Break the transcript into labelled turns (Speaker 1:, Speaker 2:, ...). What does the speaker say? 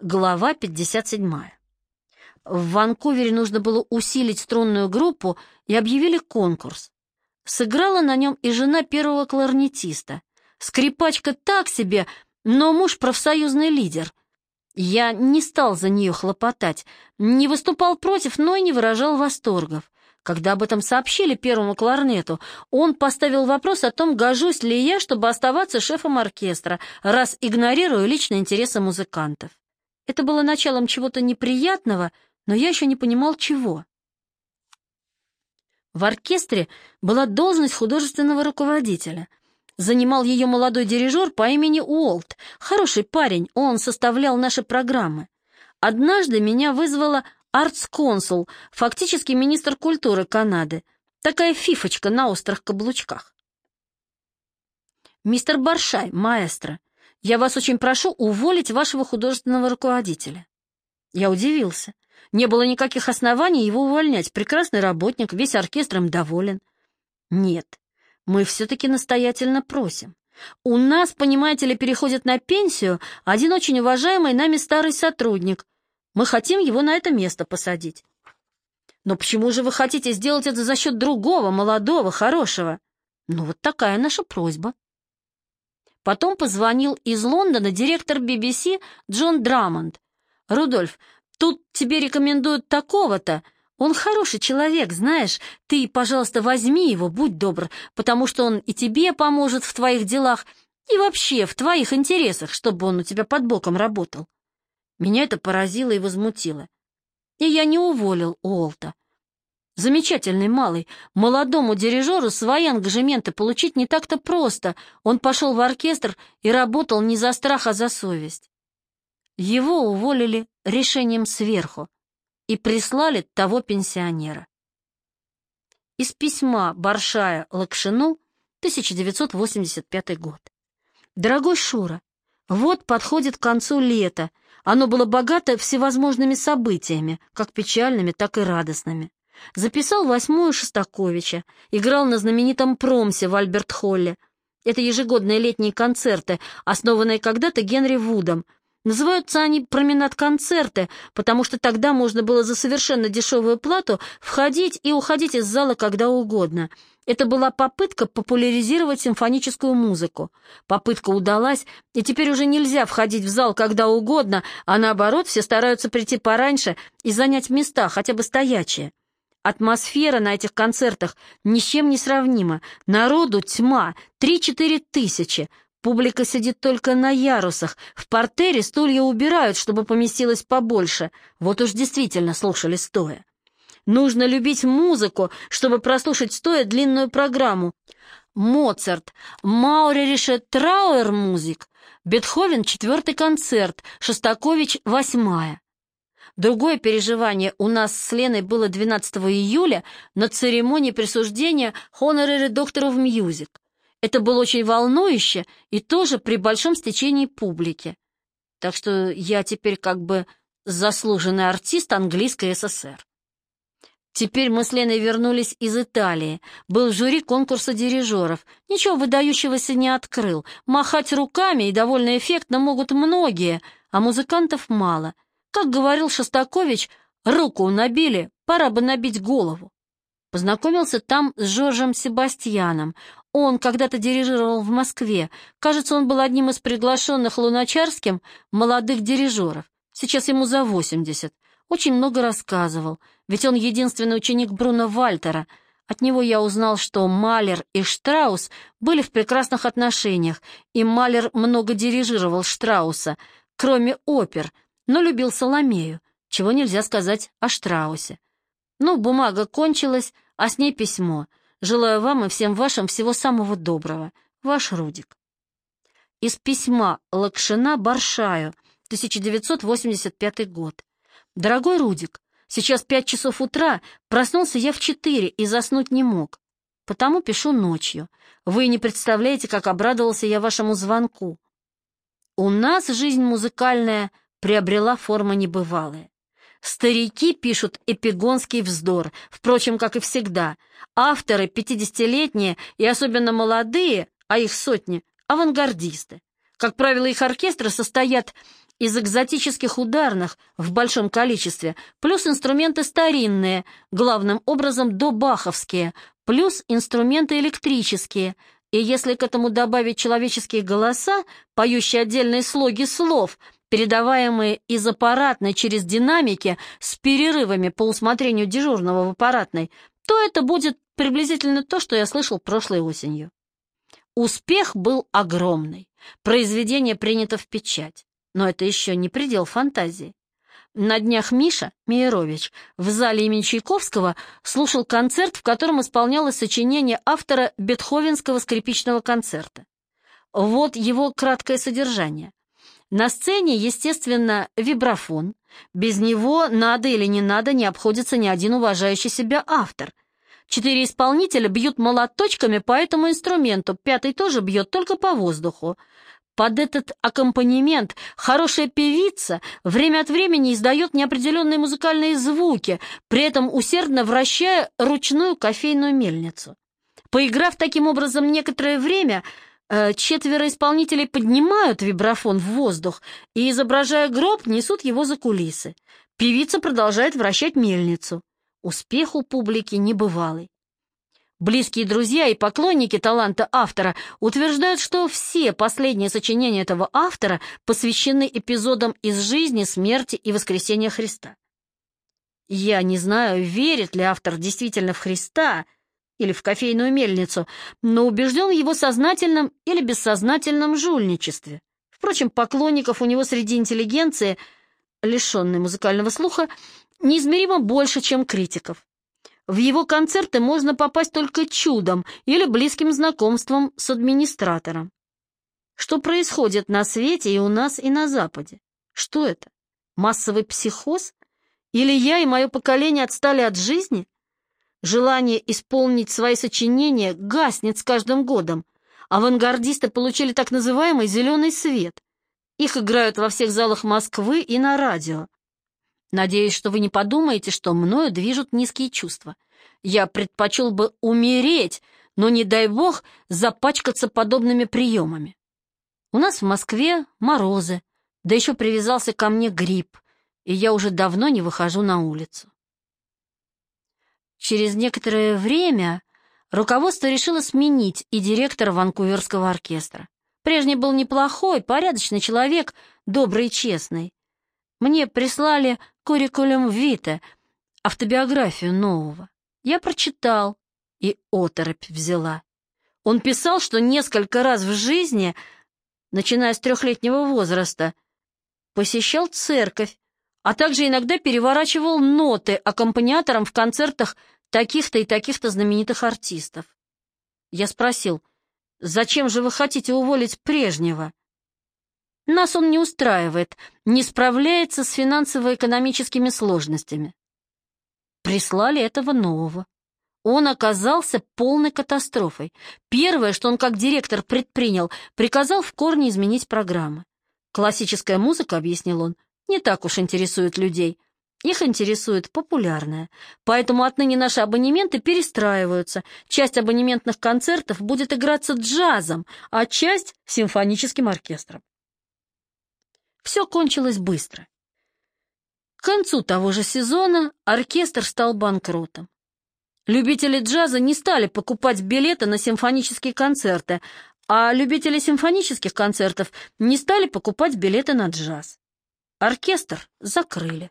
Speaker 1: Глава 57. В Ванкувере нужно было усилить струнную группу и объявили конкурс. Сыграла на нем и жена первого кларнетиста. Скрипачка так себе, но муж профсоюзный лидер. Я не стал за нее хлопотать, не выступал против, но и не выражал восторгов. Когда об этом сообщили первому кларнету, он поставил вопрос о том, гожусь ли я, чтобы оставаться шефом оркестра, раз игнорирую личные интересы музыкантов. Это было началом чего-то неприятного, но я еще не понимал, чего. В оркестре была должность художественного руководителя. Занимал ее молодой дирижер по имени Уолт. Хороший парень, он составлял наши программы. Однажды меня вызвала артс-консул, фактически министр культуры Канады. Такая фифочка на острых каблучках. «Мистер Баршай, маэстро, я вас очень прошу уволить вашего художественного руководителя». Я удивился. Не было никаких оснований его увольнять. Прекрасный работник, весь оркестр им доволен. Нет, мы все-таки настоятельно просим. У нас, понимаете ли, переходит на пенсию один очень уважаемый нами старый сотрудник, мы хотим его на это место посадить. Но почему же вы хотите сделать это за счет другого, молодого, хорошего? Ну, вот такая наша просьба. Потом позвонил из Лондона директор BBC Джон Драмонд. «Рудольф, тут тебе рекомендуют такого-то. Он хороший человек, знаешь. Ты, пожалуйста, возьми его, будь добр, потому что он и тебе поможет в твоих делах, и вообще в твоих интересах, чтобы он у тебя под боком работал. Меня это поразило и возмутило. И я не уволил Уолта. Замечательный малый. Молодому дирижеру свои ангажементы получить не так-то просто. Он пошел в оркестр и работал не за страх, а за совесть. Его уволили решением сверху и прислали того пенсионера. Из письма Баршая Лакшину, 1985 год. Дорогой Шура, вот подходит к концу лето, оно было богато всевозможными событиями, как печальными, так и радостными. Записал восьмую Шостаковича, играл на знаменитом промсе в Альберт-Холле. Это ежегодные летние концерты, основанные когда-то Генри Вудом. Называются они променад-концерты, потому что тогда можно было за совершенно дешевую плату входить и уходить из зала когда угодно — это была попытка популяризировать симфоническую музыку. Попытка удалась, и теперь уже нельзя входить в зал когда угодно, а наоборот, все стараются прийти пораньше и занять места, хотя бы стоячие. Атмосфера на этих концертах ни с чем не сравнима. Народу тьма, три-четыре тысячи. Публика сидит только на ярусах. В портере стулья убирают, чтобы поместилось побольше. Вот уж действительно слушали стоя. Нужно любить музыку, чтобы прослушать стоя длинную программу. Моцарт, Маурерише Трауэр музик, Бетховен четвертый концерт, Шостакович восьмая. Другое переживание у нас с Леной было 12 июля на церемонии присуждения Honorary Doctor of Music. Это было очень волнующе и тоже при большом стечении публики. Так что я теперь как бы заслуженный артист английской ССР. Теперь мы с Леной вернулись из Италии. Был жюри конкурса дирижеров. Ничего выдающегося не открыл. Махать руками и довольно эффектно могут многие, а музыкантов мало. Как говорил Шостакович, руку набили, пора бы набить голову. Познакомился там с Жоржем Себастьяном. Он когда-то дирижировал в Москве. Кажется, он был одним из приглашенных Луначарским молодых дирижеров. Сейчас ему за восемьдесят очень много рассказывал, ведь он единственный ученик Бруно Вальтера. От него я узнал, что Малер и Штраус были в прекрасных отношениях, и Малер много дирижировал Штрауса, кроме опер, но любил Соломею, чего нельзя сказать о Штраусе. Ну, бумага кончилась, а с ней письмо. Желаю вам и всем вашим всего самого доброго. Ваш Рудик. Из письма Лакшина Баршаю, 1985 год. «Дорогой Рудик, сейчас пять часов утра, проснулся я в четыре и заснуть не мог. Потому пишу ночью. Вы не представляете, как обрадовался я вашему звонку. У нас жизнь музыкальная приобрела формы небывалые. Старики пишут эпигонский вздор, впрочем, как и всегда. Авторы, пятидесятилетние и особенно молодые, а их сотни, авангардисты. Как правило, их оркестры состоят из экзотических ударных в большом количестве, плюс инструменты старинные, главным образом добаховские, плюс инструменты электрические, и если к этому добавить человеческие голоса, поющие отдельные слоги слов, передаваемые из аппаратной через динамики с перерывами по усмотрению дежурного в аппаратной, то это будет приблизительно то, что я слышал прошлой осенью. Успех был огромный. Произведение принято в печать. Но это еще не предел фантазии. На днях Миша Мейерович в зале имени Чайковского слушал концерт, в котором исполнялось сочинение автора Бетховенского скрипичного концерта. Вот его краткое содержание. На сцене, естественно, вибрафон. Без него надо или не надо не обходится ни один уважающий себя автор. Четыре исполнителя бьют молоточками по этому инструменту, пятый тоже бьет только по воздуху. Под этот аккомпанемент хорошая певица время от времени издает неопределенные музыкальные звуки, при этом усердно вращая ручную кофейную мельницу. Поиграв таким образом некоторое время, четверо исполнителей поднимают вибрафон в воздух и, изображая гроб, несут его за кулисы. Певица продолжает вращать мельницу. Успех у публики небывалый. Близкие друзья и поклонники таланта автора утверждают, что все последние сочинения этого автора посвящены эпизодам из жизни, смерти и воскресения Христа. Я не знаю, верит ли автор действительно в Христа или в кофейную мельницу, но убежден в его сознательном или бессознательном жульничестве. Впрочем, поклонников у него среди интеллигенции, лишенной музыкального слуха, неизмеримо больше, чем критиков. В его концерты можно попасть только чудом или близким знакомством с администратором. Что происходит на свете и у нас, и на Западе? Что это? Массовый психоз? Или я и мое поколение отстали от жизни? Желание исполнить свои сочинения гаснет с каждым годом. Авангардисты получили так называемый «зеленый свет». Их играют во всех залах Москвы и на радио. Надеюсь, что вы не подумаете, что мною движут низкие чувства. Я предпочел бы умереть, но, не дай бог, запачкаться подобными приемами. У нас в Москве морозы, да еще привязался ко мне грипп, и я уже давно не выхожу на улицу. Через некоторое время руководство решило сменить и директора Ванкуверского оркестра. Прежний был неплохой, порядочный человек, добрый и честный. Мне прислали «Куррикулум Вита», автобиографию нового. Я прочитал и оторопь взяла. Он писал, что несколько раз в жизни, начиная с трехлетнего возраста, посещал церковь, а также иногда переворачивал ноты аккомпаниатором в концертах таких-то и таких-то знаменитых артистов. Я спросил, зачем же вы хотите уволить прежнего? Нас он не устраивает, не справляется с финансово-экономическими сложностями. Прислали этого нового. Он оказался полной катастрофой. Первое, что он как директор предпринял, приказал в корне изменить программы. Классическая музыка, объяснил он, не так уж интересует людей. Их интересует популярная. Поэтому отныне наши абонементы перестраиваются. Часть абонементных концертов будет играться джазом, а часть — симфоническим оркестром. Все кончилось быстро. К концу того же сезона оркестр стал банкротом. Любители джаза не стали покупать билеты на симфонические концерты, а любители симфонических концертов не стали покупать билеты на джаз. Оркестр закрыли.